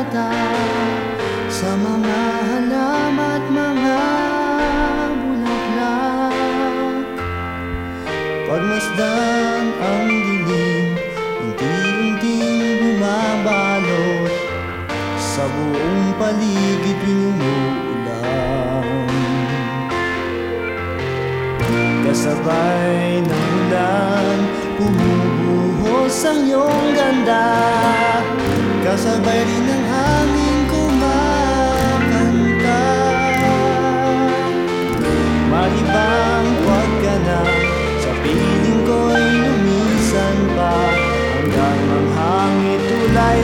bata sa mga halam at mga bulaklak. Pagmasdan ang dilim, unti-unting bumabalot sa buong paligid pinumuulan. Kasabay ng ulan, pumubuhos ang iyong ganda. Kasabay rin ang ibang huwag ka na Sa piling ko'y lumisan pa. Hanggang manghangit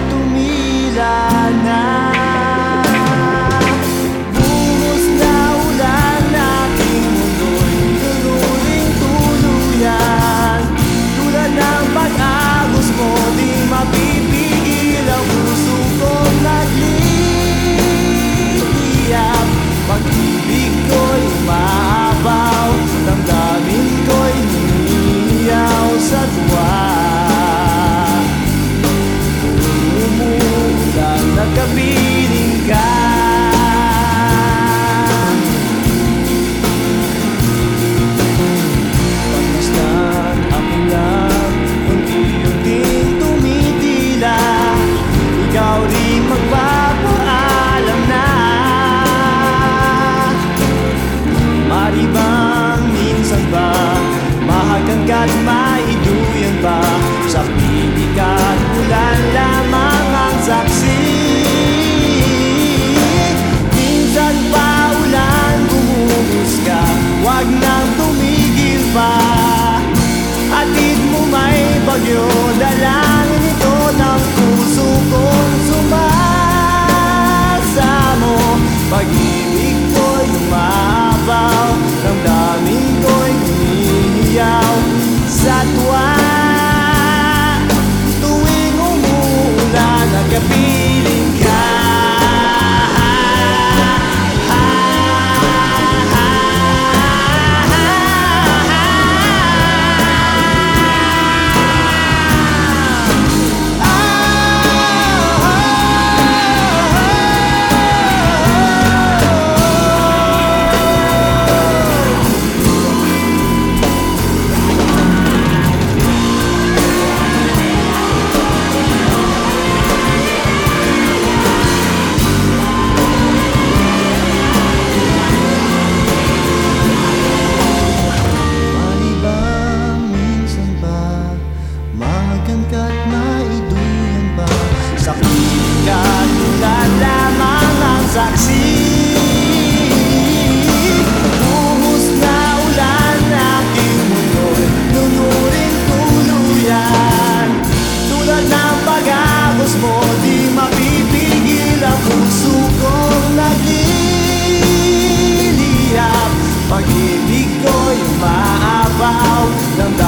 tumila na. can be andar.